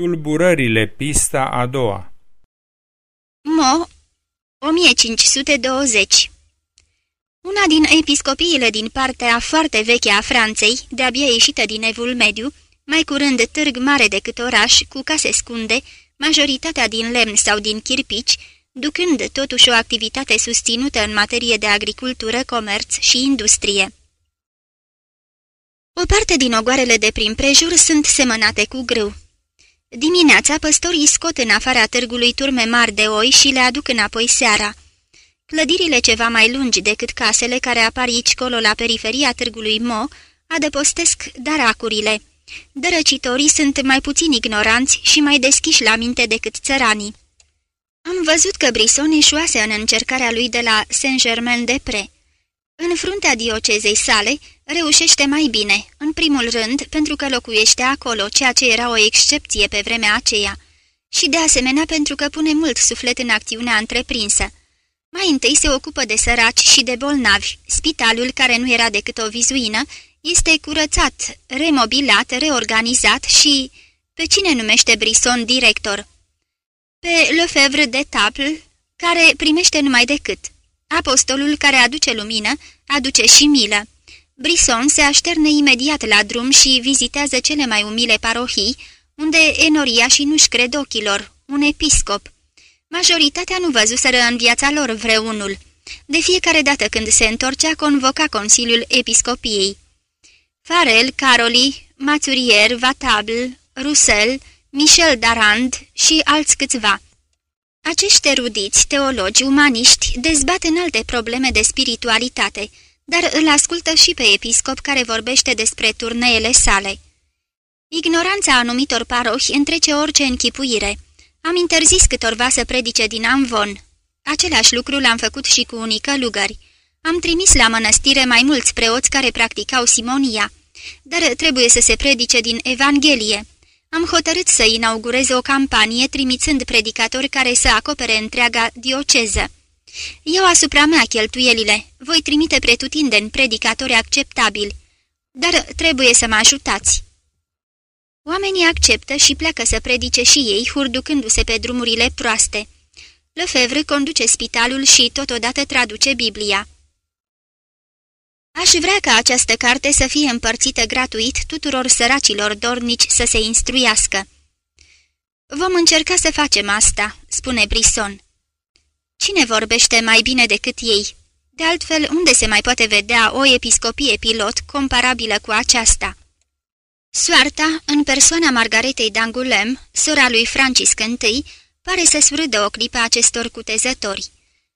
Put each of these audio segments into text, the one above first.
Tulburările, pista a doua Mo, 1520 Una din episcopiile din partea foarte veche a Franței, de-abia ieșită din evul mediu, mai curând târg mare decât oraș, cu case scunde, majoritatea din lemn sau din chirpici, ducând totuși o activitate susținută în materie de agricultură, comerț și industrie. O parte din ogoarele de prin prejur sunt semănate cu grâu. Dimineața, păstorii scot în afara târgului turme mari de oi și le aduc înapoi seara. Clădirile ceva mai lungi decât casele care apar aici colo la periferia târgului Mo adăpostesc daracurile. Dărăcitorii sunt mai puțin ignoranți și mai deschiși la minte decât țăranii. Am văzut că Brison eșuase în încercarea lui de la Saint-Germain-de-Pré. În fruntea diocezei sale reușește mai bine, în primul rând pentru că locuiește acolo, ceea ce era o excepție pe vremea aceea, și de asemenea pentru că pune mult suflet în acțiunea întreprinsă. Mai întâi se ocupă de săraci și de bolnavi. Spitalul, care nu era decât o vizuină, este curățat, remobilat, reorganizat și... Pe cine numește Brison director? Pe Lefebvre de Taple, care primește numai decât. Apostolul care aduce lumină, aduce și milă. Brison se așterne imediat la drum și vizitează cele mai umile parohii, unde enoria și nu-și cred ochilor, un episcop. Majoritatea nu văzuseră în viața lor vreunul. De fiecare dată când se întorcea, convoca Consiliul Episcopiei. Farel, Caroli, Maturier, Vatable, Roussel, Michel Darand și alți câțiva. Acești erudiți, teologi, umaniști, dezbat în alte probleme de spiritualitate, dar îl ascultă și pe episcop care vorbește despre turneele sale. Ignoranța anumitor parohi întrece orice închipuire. Am interzis câtorva să predice din Amvon. Același lucru l-am făcut și cu unii călugări. Am trimis la mănăstire mai mulți preoți care practicau simonia, dar trebuie să se predice din Evanghelie. Am hotărât să inaugurez o campanie trimițând predicatori care să acopere întreaga dioceză. Eu asupra mea cheltuielile, voi trimite pretutindeni predicatori acceptabili, dar trebuie să mă ajutați. Oamenii acceptă și pleacă să predice și ei, hurducându-se pe drumurile proaste. Lefevre conduce spitalul și totodată traduce Biblia. Aș vrea ca această carte să fie împărțită gratuit tuturor săracilor dornici să se instruiască. Vom încerca să facem asta, spune Brison. Cine vorbește mai bine decât ei? De altfel, unde se mai poate vedea o episcopie pilot comparabilă cu aceasta? Soarta, în persoana Margaretei d'Angulem, sora lui Francis I, pare să surâdă o clipă acestor cutezători.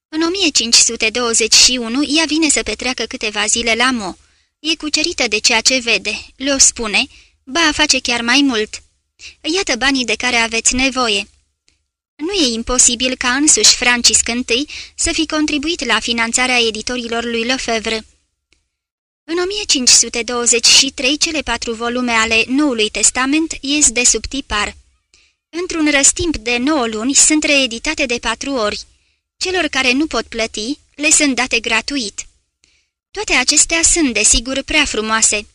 În 1521, ea vine să petreacă câteva zile la Mo. E cucerită de ceea ce vede, le-o spune, ba face chiar mai mult. Iată banii de care aveți nevoie. Nu e imposibil ca însuși Francis I să fi contribuit la finanțarea editorilor lui Lefebvre. În 1523, cele patru volume ale Noului Testament ies de sub tipar. Într-un răstimp de 9 luni sunt reeditate de patru ori. Celor care nu pot plăti, le sunt date gratuit. Toate acestea sunt, desigur, prea frumoase.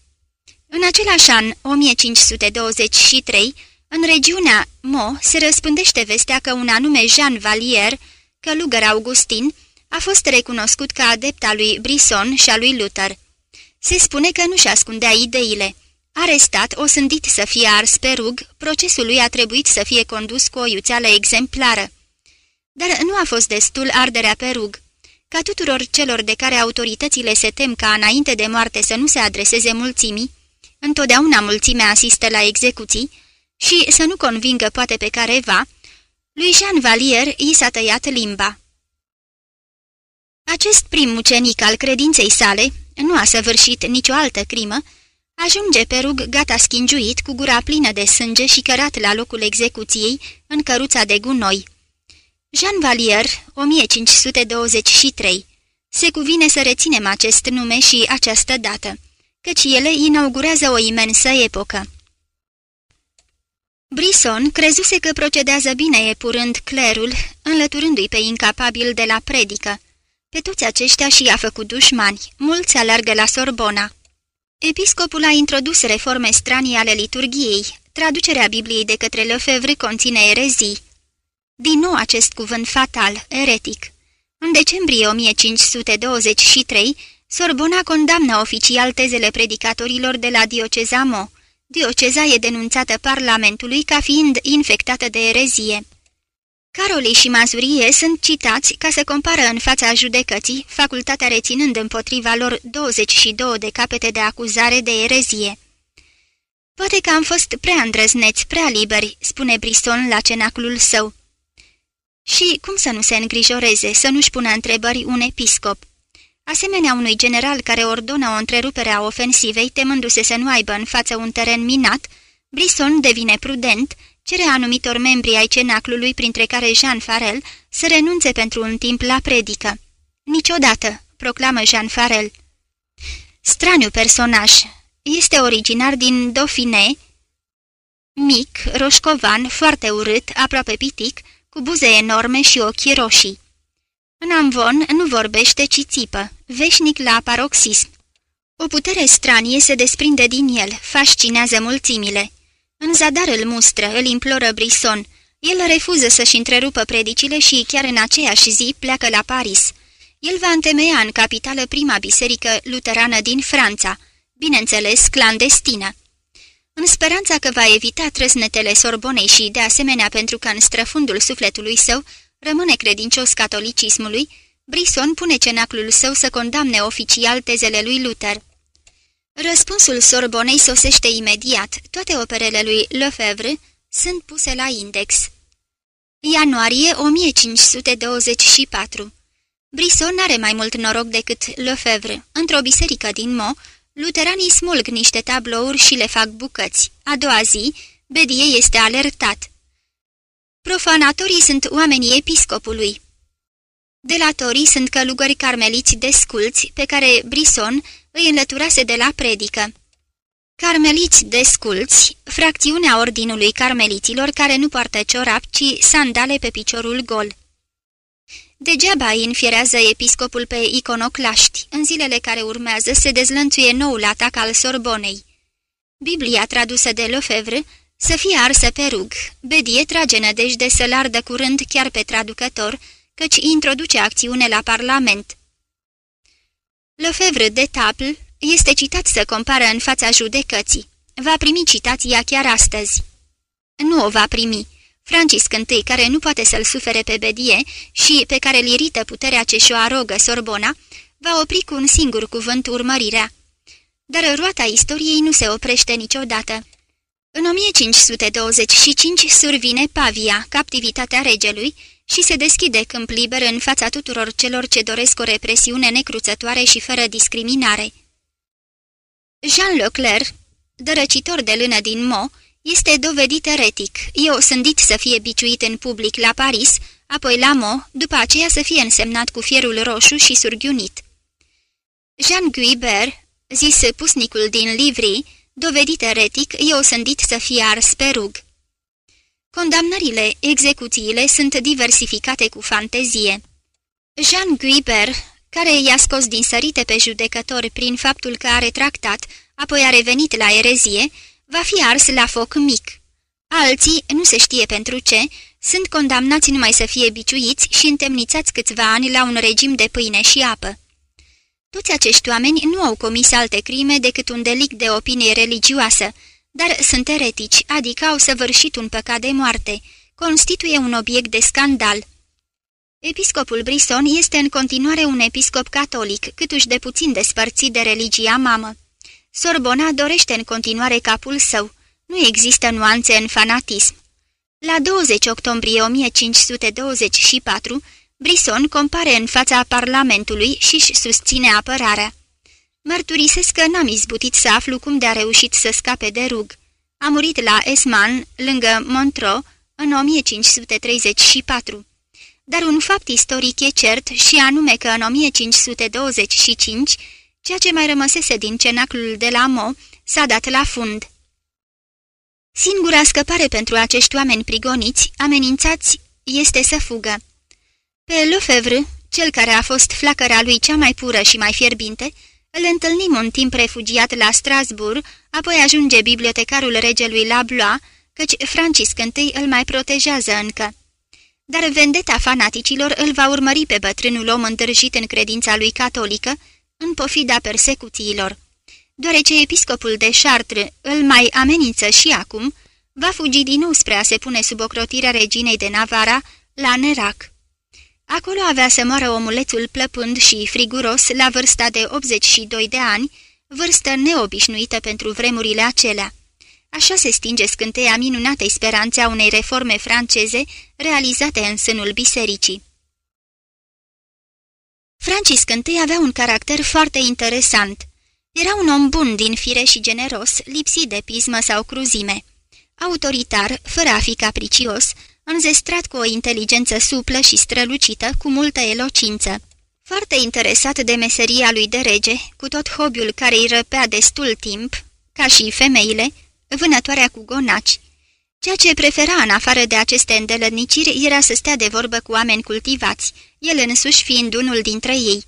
În același an, 1523, în regiunea Mo se răspândește vestea că un anume Jean Valier, călugăr Augustin, a fost recunoscut ca adept al lui Brisson și al lui Luther. Se spune că nu-și ascundea ideile. Arestat, o sândit să fie ars pe rug, procesul lui a trebuit să fie condus cu o iuțeală exemplară. Dar nu a fost destul arderea pe rug. Ca tuturor celor de care autoritățile se tem ca înainte de moarte să nu se adreseze mulțimii, întotdeauna mulțimea asistă la execuții, și să nu convingă poate pe careva, lui Jean Valier i s-a tăiat limba. Acest prim mucenic al credinței sale nu a săvârșit nicio altă crimă, ajunge pe rug gata schingiuit, cu gura plină de sânge și cărat la locul execuției, în căruța de gunoi. Jean Valier, 1523. Se cuvine să reținem acest nume și această dată, căci ele inaugurează o imensă epocă. Brison crezuse că procedează bine epurând clerul, înlăturându-i pe incapabil de la predică. Pe toți aceștia și a făcut dușmani, mulți alergă la Sorbona. Episcopul a introdus reforme stranii ale liturgiei, traducerea Bibliei de către Lefebvre conține erezii. Din nou acest cuvânt fatal, eretic. În decembrie 1523, Sorbona condamnă oficial tezele predicatorilor de la dioceza Mo. Dioceza e denunțată Parlamentului ca fiind infectată de erezie. Caroli și Mazurie sunt citați ca să compară în fața judecății, facultatea reținând împotriva lor 22 de capete de acuzare de erezie. Poate că am fost prea îndrăzneți, prea liberi, spune Briston la cenaclul său. Și cum să nu se îngrijoreze, să nu-și pună întrebări un episcop? Asemenea unui general care ordonă o întrerupere a ofensivei, temându-se să nu aibă în față un teren minat, Brisson devine prudent, cere anumitor membri ai cenaclului, printre care Jean Farel, să renunțe pentru un timp la predică. Niciodată, proclamă Jean Farel. Straniu personaj. Este originar din Dauphiné, mic, roșcovan, foarte urât, aproape pitic, cu buze enorme și ochi roșii. În amvon nu vorbește, ci țipă, veșnic la paroxism. O putere stranie se desprinde din el, fascinează mulțimile. În zadar îl mustră, îl imploră Brisson. El refuză să-și întrerupă predicile și chiar în aceeași zi pleacă la Paris. El va întemeia în capitală prima biserică luterană din Franța, bineînțeles clandestină. În speranța că va evita trăsnetele Sorbonei și, de asemenea, pentru că în străfundul sufletului său rămâne credincios catolicismului, Brisson pune cenaclul său să condamne oficial tezele lui Luther. Răspunsul Sorbonei sosește imediat. Toate operele lui Lefebvre sunt puse la index. Ianuarie 1524 Brisson are mai mult noroc decât Lefebvre. Într-o biserică din Mo, luteranii smulg niște tablouri și le fac bucăți. A doua zi, Bedie este alertat. Profanatorii sunt oamenii episcopului. Delatorii sunt călugări carmeliți desculți pe care Brisson îi înlăturase de la predică. Carmeliți desculți, fracțiunea ordinului carmeliților care nu poartă ciorap, ci sandale pe piciorul gol. Degeaba îi înfierează episcopul pe iconoclaști. În zilele care urmează se dezlănțuie noul atac al Sorbonei. Biblia tradusă de Lefebvre să fie arsă pe rug. Bedie trage nădejde să-l ardă curând chiar pe traducător, căci introduce acțiune la Parlament. Lefebvre de Tapl este citat să compară în fața judecății. Va primi citația chiar astăzi. Nu o va primi. Francisc I, care nu poate să-l sufere pe Bedie și pe care îl irită puterea ce și-o arogă Sorbona, va opri cu un singur cuvânt urmărirea. Dar roata istoriei nu se oprește niciodată. În 1525 survine Pavia, captivitatea regelui, și se deschide câmp liber în fața tuturor celor ce doresc o represiune necruțătoare și fără discriminare. Jean Leclerc, dărăcitor de lână din Mo, este dovedit eretic. Eu sândit să fie biciuit în public la Paris, apoi la Mo, după aceea să fie însemnat cu fierul roșu și surghiunit. Jean Guibert, zis pusnicul din Livry, dovedit eretic, eu sândit să fie ars pe rug. Condamnările, execuțiile sunt diversificate cu fantezie. Jean Guibert, care i-a scos din sărite pe judecători prin faptul că a retractat, apoi a revenit la erezie, va fi ars la foc mic. Alții, nu se știe pentru ce, sunt condamnați numai să fie biciuiți și întemnițați câțiva ani la un regim de pâine și apă. Toți acești oameni nu au comis alte crime decât un delict de opinie religioasă, dar sunt eretici, adică au săvârșit un păcat de moarte, constituie un obiect de scandal. Episcopul Brisson este în continuare un episcop catolic, câtuși de puțin despărțit de religia mamă. Sorbona dorește în continuare capul său. Nu există nuanțe în fanatism. La 20 octombrie 1524, Brisson compare în fața Parlamentului și își susține apărarea. Mărturisesc că n-am izbutit să aflu cum de-a reușit să scape de rug. A murit la Esman, lângă Montreux, în 1534. Dar un fapt istoric e cert și anume că în 1525, ceea ce mai rămăsese din cenaclul de la Mo, s-a dat la fund. Singura scăpare pentru acești oameni prigoniți, amenințați, este să fugă. Pe Lefebvre, cel care a fost flacăra lui cea mai pură și mai fierbinte, Îl întâlnim un timp refugiat la Strasbourg, apoi ajunge bibliotecarul regelui la Blois, căci Francisc I îl mai protejează încă. Dar vendeta fanaticilor îl va urmări pe bătrânul om îndrăjit în credința lui catolică, în pofida persecuțiilor. Deoarece episcopul de Chartres îl mai amenință și acum, va fugi din nou spre a se pune sub ocrotirea reginei de Navara la Nerac. Acolo avea să moară omulețul plăpând și friguros la vârsta de 82 de ani, vârstă neobișnuită pentru vremurile acelea. Așa se stinge scânteia minunatei speranțe a unei reforme franceze realizate în sânul bisericii. Francis I avea un caracter foarte interesant. Era un om bun din fire și generos, lipsit de pismă sau cruzime. Autoritar, fără a fi capricios, înzestrat cu o inteligență suplă și strălucită, cu multă elocință. Foarte interesat de meseria lui de rege, cu tot hobiul care îi răpea destul timp, ca și femeile, vânătoarea cu gonaci. Ceea ce prefera în afară de aceste îndelăniciri era să stea de vorbă cu oameni cultivați, el însuși fiind unul dintre ei.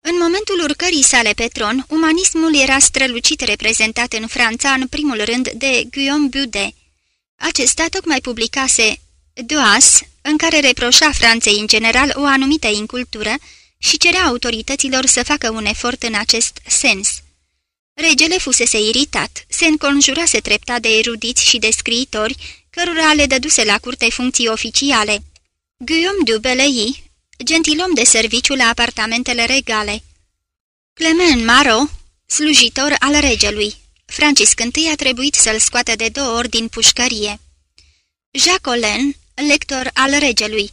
În momentul urcării sale pe tron, umanismul era strălucit reprezentat în Franța în primul rând de Guillaume Budet. Acesta tocmai publicase Doas, în care reproșa Franței în general o anumită incultură și cerea autorităților să facă un efort în acest sens. Regele fusese iritat, se înconjurase treptat de erudiți și de scriitori, cărora le dăduse la curte funcții oficiale. Guillaume du Belley, gentilom de serviciu la apartamentele regale. Clement Maro, slujitor al regelui. Francis I a trebuit să-l scoată de două ori din pușcărie. Jacques Olen, lector al regelui.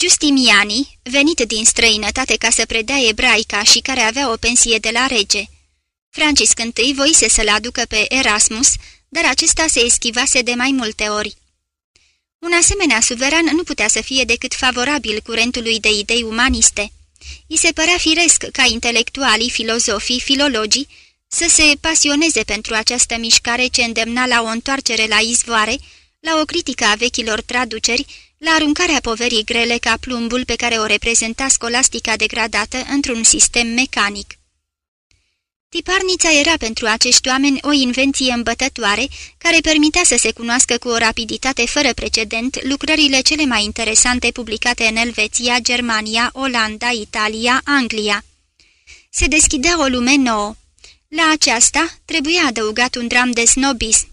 Justiniani, venit din străinătate ca să predea ebraica și care avea o pensie de la rege. Francis I voise să-l aducă pe Erasmus, dar acesta se eschivase de mai multe ori. Un asemenea suveran nu putea să fie decât favorabil curentului de idei umaniste. I se părea firesc ca intelectualii, filozofii, filologii să se pasioneze pentru această mișcare ce îndemna la o întoarcere la izvoare, la o critică a vechilor traduceri, la aruncarea poverii grele ca plumbul pe care o reprezenta scolastica degradată într-un sistem mecanic. Tiparnița era pentru acești oameni o invenție îmbătătoare, care permitea să se cunoască cu o rapiditate fără precedent lucrările cele mai interesante publicate în Elveția, Germania, Olanda, Italia, Anglia. Se deschidea o lume nouă. La aceasta trebuia adăugat un dram de snobism.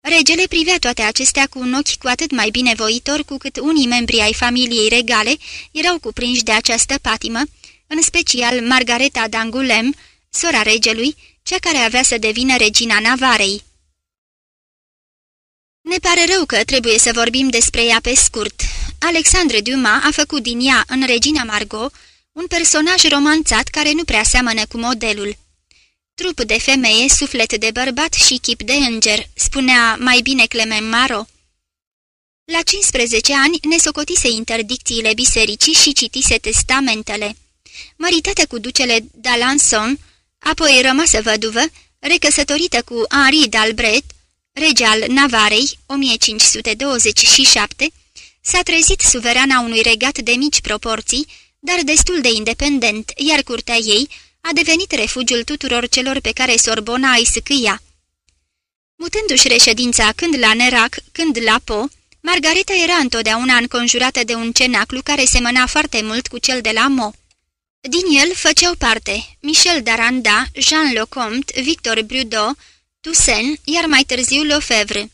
Regele privea toate acestea cu un ochi cu atât mai binevoitor cu cât unii membri ai familiei regale erau cuprinși de această patimă, în special Margareta d'Angulem, sora regelui, cea care avea să devină regina Navarei. Ne pare rău că trebuie să vorbim despre ea pe scurt. Alexandre Dumas a făcut din ea, în Regina Margot, un personaj romanțat care nu prea seamănă cu modelul. Trup de femeie, suflet de bărbat și chip de înger, spunea mai bine Clement Maro. La 15 ani ne socotise interdicțiile bisericii și citise testamentele. Măritată cu ducele d'Alençon, apoi rămasă văduvă, recăsătorită cu Henri d'Albret, rege al Navarei, 1527, s-a trezit suverana unui regat de mici proporții, dar destul de independent, iar curtea ei a devenit refugiul tuturor celor pe care Sorbona îi sâcâia. Mutându-și reședința când la Nerac, când la Po, Margareta era întotdeauna înconjurată de un cenaclu care semăna foarte mult cu cel de la Mo. Din el făceau parte Michel Daranda, Jean Lecomte, Victor Brudeau, Toussaint, iar mai târziu Lefebvre.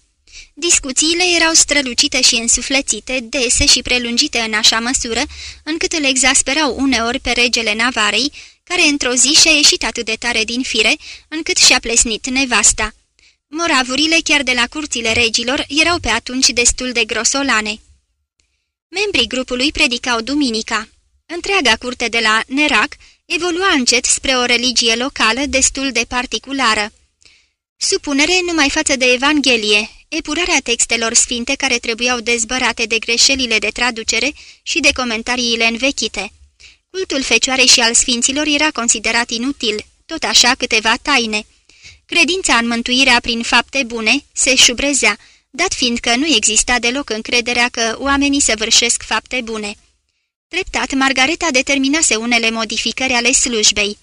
Discuțiile erau strălucite și însuflețite, dese și prelungite în așa măsură, încât îl exasperau uneori pe regele Navarei, care într-o zi și-a ieșit atât de tare din fire, încât și-a plesnit nevasta. Moravurile chiar de la curțile regilor erau pe atunci destul de grosolane. Membrii grupului predicau duminica. Întreaga curte de la Nerac evolua încet spre o religie locală destul de particulară. Supunere numai față de Evanghelie, epurarea textelor sfinte care trebuiau dezbărate de greșelile de traducere și de comentariile învechite. Cultul fecioarei și al sfinților era considerat inutil, tot așa câteva taine. Credința în mântuirea prin fapte bune se șubrezea, dat fiind că nu exista deloc încrederea că oamenii săvârșesc fapte bune. Treptat, Margareta determinase unele modificări ale slujbei.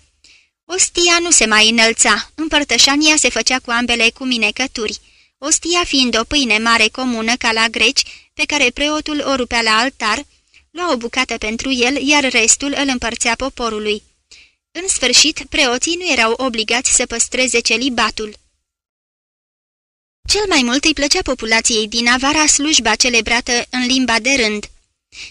Ostia nu se mai înălța, împărtășania se făcea cu ambele cu minecături, ostia fiind o pâine mare comună ca la greci, pe care preotul o rupea la altar, lua o bucată pentru el, iar restul îl împărțea poporului. În sfârșit, preoții nu erau obligați să păstreze celibatul. Cel mai mult îi plăcea populației din Avara slujba celebrată în limba de rând.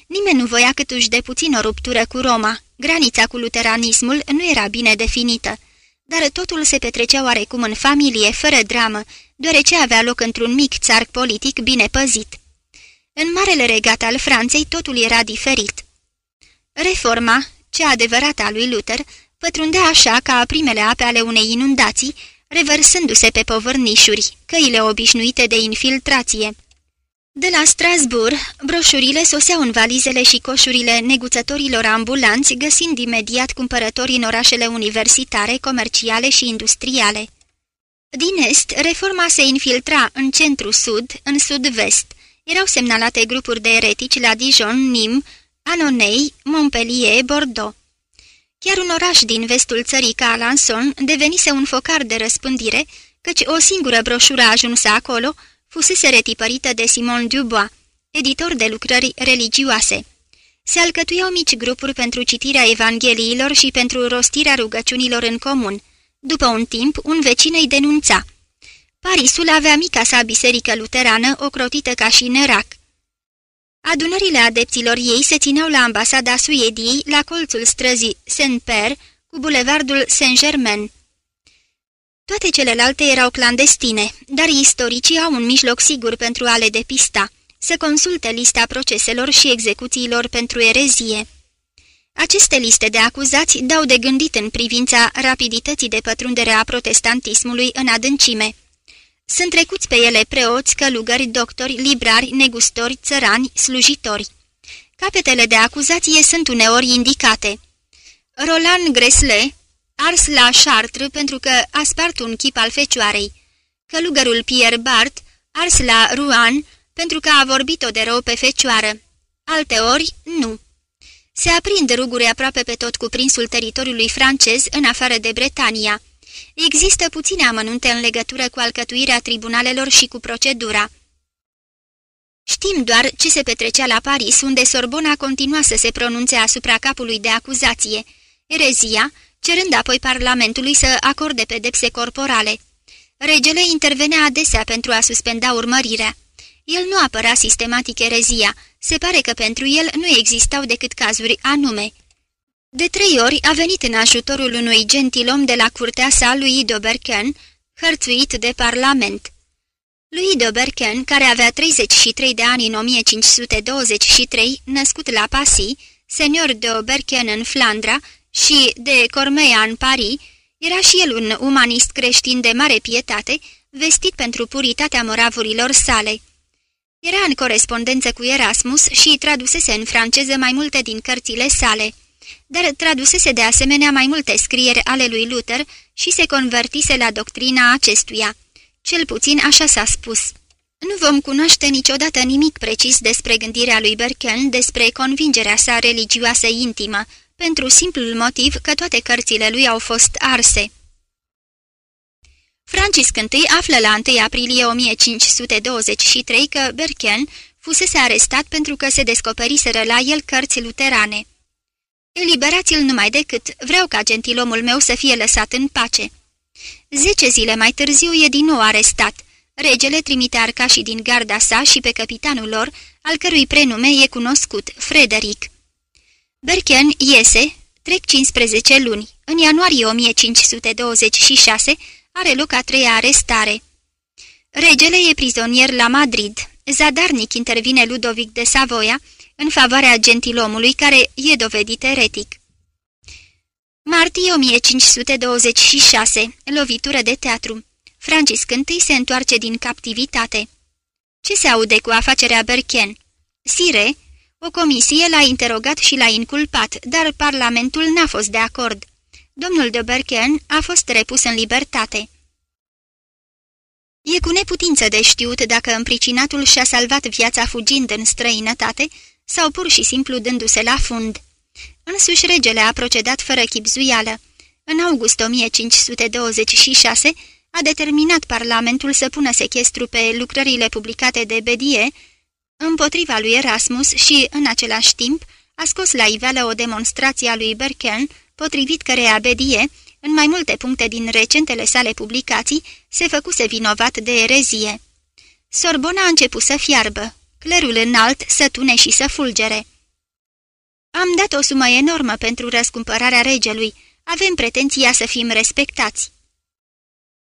Nimeni nu voia câtuși de puțin o ruptură cu Roma, granița cu luteranismul nu era bine definită, dar totul se petrecea oarecum în familie, fără dramă, deoarece avea loc într-un mic țarc politic bine păzit. În marele regat al Franței totul era diferit. Reforma, cea adevărată a lui Luther, pătrundea așa ca primele ape ale unei inundații, revărsându-se pe povărnișuri, căile obișnuite de infiltrație. De la Strasbourg, broșurile soseau în valizele și coșurile neguțătorilor ambulanți, găsind imediat cumpărători în orașele universitare, comerciale și industriale. Din est, reforma se infiltra în centru-sud, în sud-vest. Erau semnalate grupuri de eretici la Dijon, Nîmes, Annonay, Montpellier, Bordeaux. Chiar un oraș din vestul țării ca Alençon devenise un focar de răspândire, căci o singură broșură ajunsă acolo fusese retipărită de Simon Dubois, editor de lucrări religioase. Se alcătuiau mici grupuri pentru citirea evangheliilor și pentru rostirea rugăciunilor în comun. După un timp, un vecin îi denunța. Parisul avea mica sa biserică luterană, ocrotită ca și în Irak. Adunările adepților ei se țineau la ambasada Suediei, la colțul străzii Saint-Père, cu bulevardul Saint-Germain. Toate celelalte erau clandestine, dar istoricii au un mijloc sigur pentru a le depista, să consulte lista proceselor și execuțiilor pentru erezie. Aceste liste de acuzați dau de gândit în privința rapidității de pătrundere a protestantismului în adâncime. Sunt trecuți pe ele preoți, călugări, doctori, librari, negustori, țărani, slujitori. Capetele de acuzație sunt uneori indicate. Roland Gresle, ars la Chartres pentru că a spart un chip al fecioarei. Călugărul Pierre Bart, ars la Rouen pentru că a vorbit-o de rău pe fecioară. Alteori, nu. Se aprind ruguri aproape pe tot cuprinsul teritoriului francez, în afară de Bretania. Există puține amănunte în legătură cu alcătuirea tribunalelor și cu procedura. Știm doar ce se petrecea la Paris, unde Sorbona continua să se pronunțe asupra capului de acuzație, erezia, cerând apoi Parlamentului să acorde pedepse corporale. Regele intervenea adesea pentru a suspenda urmărirea. El nu apăra sistematic erezia, se pare că pentru el nu existau decât cazuri anume. De trei ori a venit în ajutorul unui gentilom de la curtea sa lui Doberken, hărțuit de parlament. Lui Doberken, care avea 33 de ani în 1523, născut la Passy, senior de Oberken în Flandra și de Cormea în Paris, era și el un umanist creștin de mare pietate, vestit pentru puritatea moravurilor sale. Era în corespondență cu Erasmus și tradusese în franceză mai multe din cărțile sale dar tradusese de asemenea mai multe scrieri ale lui Luther și se convertise la doctrina acestuia. Cel puțin așa s-a spus. Nu vom cunoaște niciodată nimic precis despre gândirea lui Berken, despre convingerea sa religioasă intimă, pentru simplul motiv că toate cărțile lui au fost arse. Francis I află la 1 aprilie 1523 că Berken fusese arestat pentru că se descoperiseră la el cărți luterane. Eliberați-l numai decât, vreau ca gentilomul meu să fie lăsat în pace." Zece zile mai târziu e din nou arestat. Regele trimite arcașii din garda sa și pe capitanul lor, al cărui prenume e cunoscut, Frederic. Berken iese, trec 15 luni. În ianuarie 1526 are loc a treia arestare. Regele e prizonier la Madrid. Zadarnic intervine Ludovic de Savoia, în favoarea gentilomului care e dovedit eretic. Martie 1526, lovitură de teatru. Francis I se întoarce din captivitate. Ce se aude cu afacerea Berchen? Sire, o comisie l-a interogat și l-a inculpat, dar parlamentul n-a fost de acord. Domnul de Berchen a fost repus în libertate. E cu neputință de știut dacă împricinatul și-a salvat viața fugind în străinătate sau pur și simplu dându-se la fund. Însuși regele a procedat fără chipzuială. În august 1526 a determinat Parlamentul să pună sechestru pe lucrările publicate de Bedie împotriva lui Erasmus și, în același timp, a scos la iveală o demonstrație a lui Berken, potrivit căreia Bedie, în mai multe puncte din recentele sale publicații, se făcuse vinovat de erezie. Sorbona a început să fiarbă, clerul înalt să tune și să fulgere. Am dat o sumă enormă pentru răscumpărarea regelui, avem pretenția să fim respectați.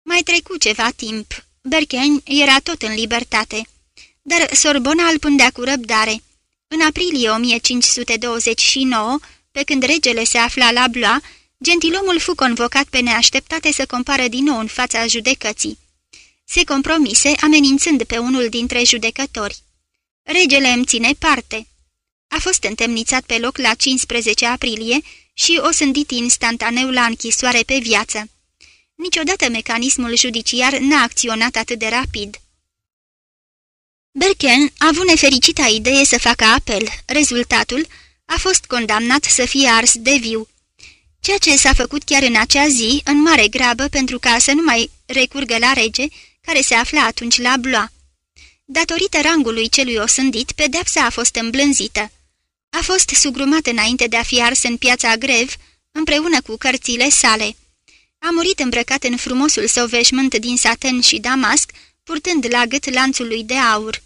Mai trecu ceva timp. Berken era tot în libertate, dar Sorbona îl pândea cu răbdare. În aprilie 1529, pe când regele se afla la Blois, gentilomul fu convocat pe neașteptate să compară din nou în fața judecății. Se compromise, amenințând pe unul dintre judecători. Regele îmi ține parte. A fost întemnițat pe loc la 15 aprilie și o sândit instantaneu la închisoare pe viață. Niciodată mecanismul judiciar n-a acționat atât de rapid. Berken a avut nefericita idee să facă apel. Rezultatul a fost condamnat să fie ars de viu. Ceea ce s-a făcut chiar în acea zi, în mare grabă, pentru ca să nu mai recurgă la rege, care se afla atunci la Blois. Datorită rangului celui osândit, pedepsa a fost îmblânzită. A fost sugrumat înainte de a fi ars în piața Grev, împreună cu cărțile sale. A murit îmbrăcat în frumosul său veșmânt din saten și damasc, purtând la gât lanțul lui de aur.